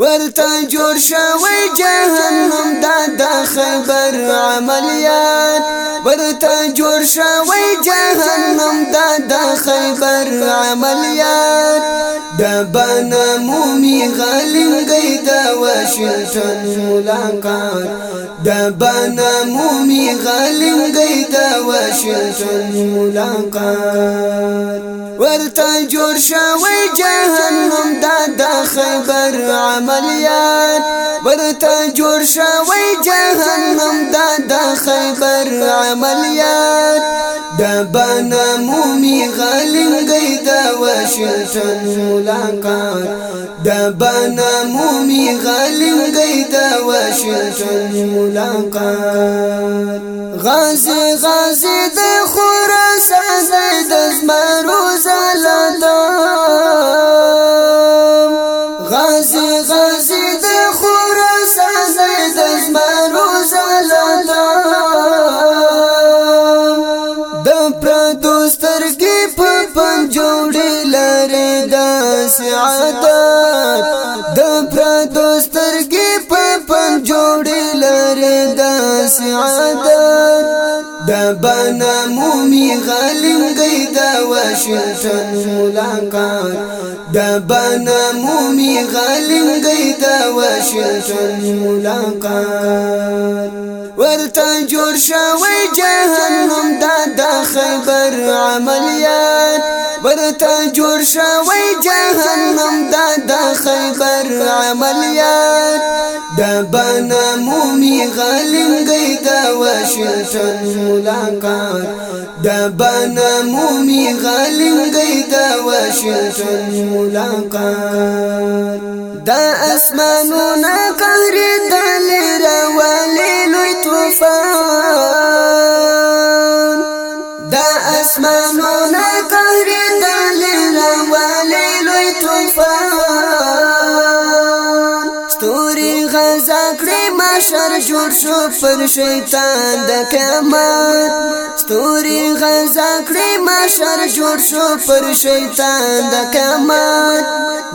ورتا جور شوي جهنم دا دا خبر عمليات ورتا جور شوي جهنم دا دا خبر عمليات د مومي غالين گئی د ملاقات د مومي غالين گئی د ملاقات ورتا جور شوي جهنم دا دا خبر عملیات ورته جوړ شوی جهنم دا د خیبر عملیات د بنا مومي غلنګي د واشنگټن ملاقات د بنا مومي غلنګي د واشنگټن ملاقات غازي غازي د خراسان د زمرو زلال سعادت د پردو سترګې په پن جوړې لري د سعادت د بنا مومي غلیم قیدا واشنگټن ملاقات د بنا مومي غلیم قیدا واشنگټن ملاقات ورته جوړ شوی جهنم دا د خبر عملیات ورته جوړ شوی جهنم دا د خیبر عملیات د بنا مومي غلم گئی د واشنگټن ملاقات د بنا مومي غلم گئی د واشنگټن ملاقات د اسمانونو قهر د محشر جوړ شو پر شیطان د قیامت ستوري غزا کړی محشر جوړ شو پر شیطان د قیامت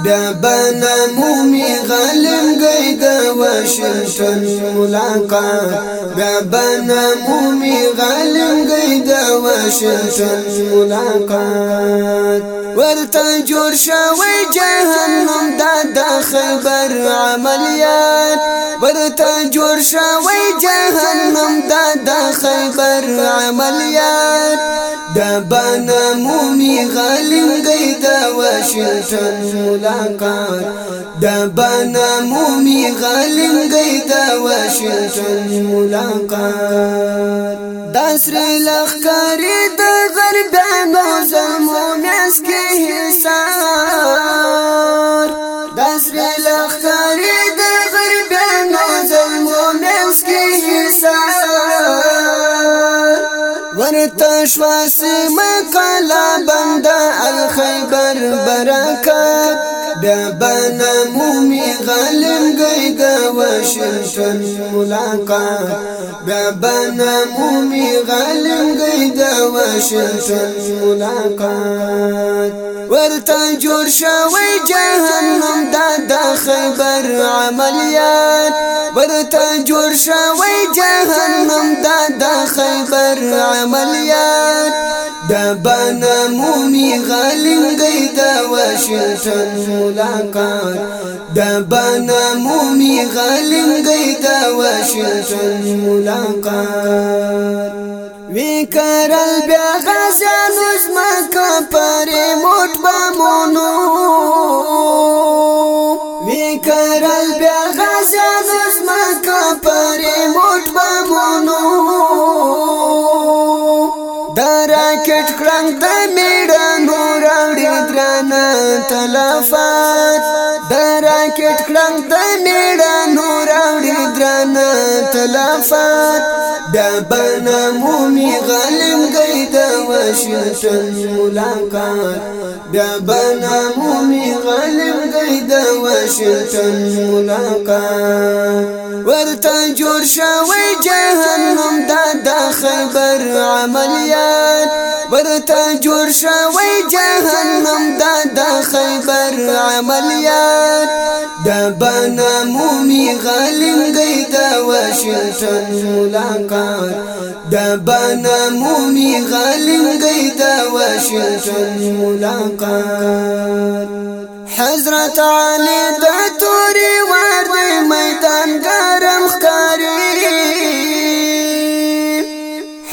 بیا بنا مومي غلم گئی د واشنگټن ملاقات بیا بنا مومي غلم گئی د واشنگټن ملاقات ورته جوړ شوی جهنم دا د خیبر عملیات ورته جوړ شوی جهنم دا د خیبر عملیات د بنا مومي غلم قید واشنگتن ملاقات د بنا مومي غلم قید واشنگتن ملاقات داسر لخکاری د غربانو زمو میس کې حصار داسر لخکاری د غربانو زمو میس کې حصار ورته شواس مکلا بنده الخیبر برکات بیا بنا مو قلم قيدا واشنطن ملاقا ملاقات بیا بنا مومی غالم گئی دا واشنگتن ملاقات جور شاوي جهنم دا دا خیبر عملیات جور شاوي جهنم دا دا خیبر بنا مومي غلنګي د واشنگټن ملاقات د بنا مومي غلنګي د واشنگټن ملاقات وی کرل بیا غزا نظم کا پر موټ بمونو خلافات دراکټ کړنګ د میړه نور اوري درن تلافات د بنا مومي غلم قید واشنګټن ملاقات د بنا مومي غلم دی وشلت واشنگټن ملاقات ورته جوړ جهنم دا داخل بر عمليات ورته جوړ شوی جهنم دا داخل بر عمليات دبنا مومي غلم دی وشلت واشنگټن دبنا مومي غلم دی وشلت واشنگټن حضرت علی د تورې ور د میدان ګرم ښکاری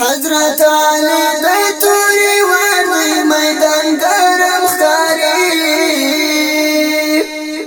حضرت علی د تورې ور د میدان ګرم ښکاری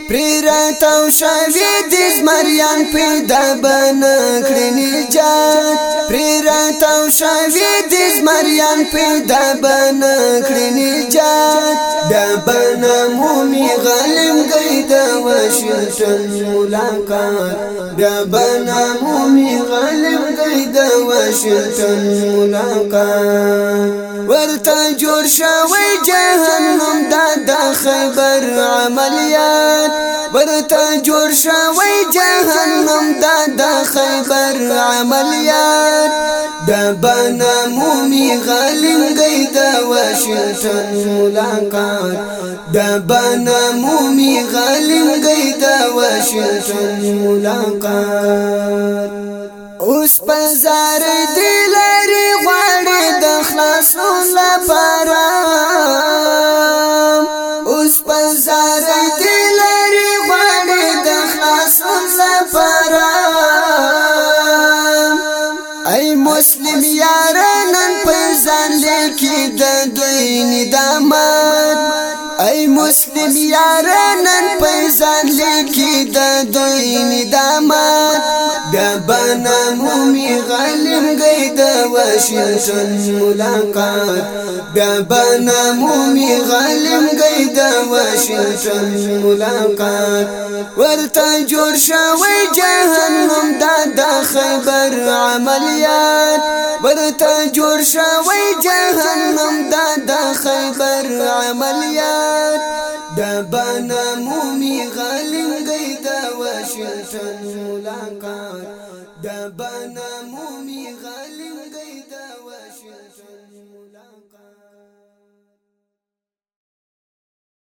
پریرات او شوی د مریان پیدا بن کړی نجات راتاو شوی دیز مریان پیدا بنا کړی نجات دا بنا مومي غلم گئی د واشنگټن ملاقات دا بنا مومي غلم گئی د واشنگټن ملاقات ورته جوړ شوی جهنم دا د خبر عملیات ورته جوړ شوی جهنم دا د خبر عملیات دا بنا مومی غلنگی دا واشنطن ملاقات دا بنا مومی غلنگی دا واشنطن ملاقات اوس پزار دی لری غواړي د خلاصون لپاره مسلم یارانن پیزان لیکی دا دوین دامات بیا بانا مومی غلیم گئی دا وشن شن ملاقات بیا بانا مومی غلیم گئی دا وشن شن ملاقات ورطا جور شاوی جهنم دا دا خبر عملیات ورطا جور شاوی جهنم دا دا خبر عملیات دا بنا مومي غلنګي دا واشنگټن ملاقات دا بنا مومي غلنګي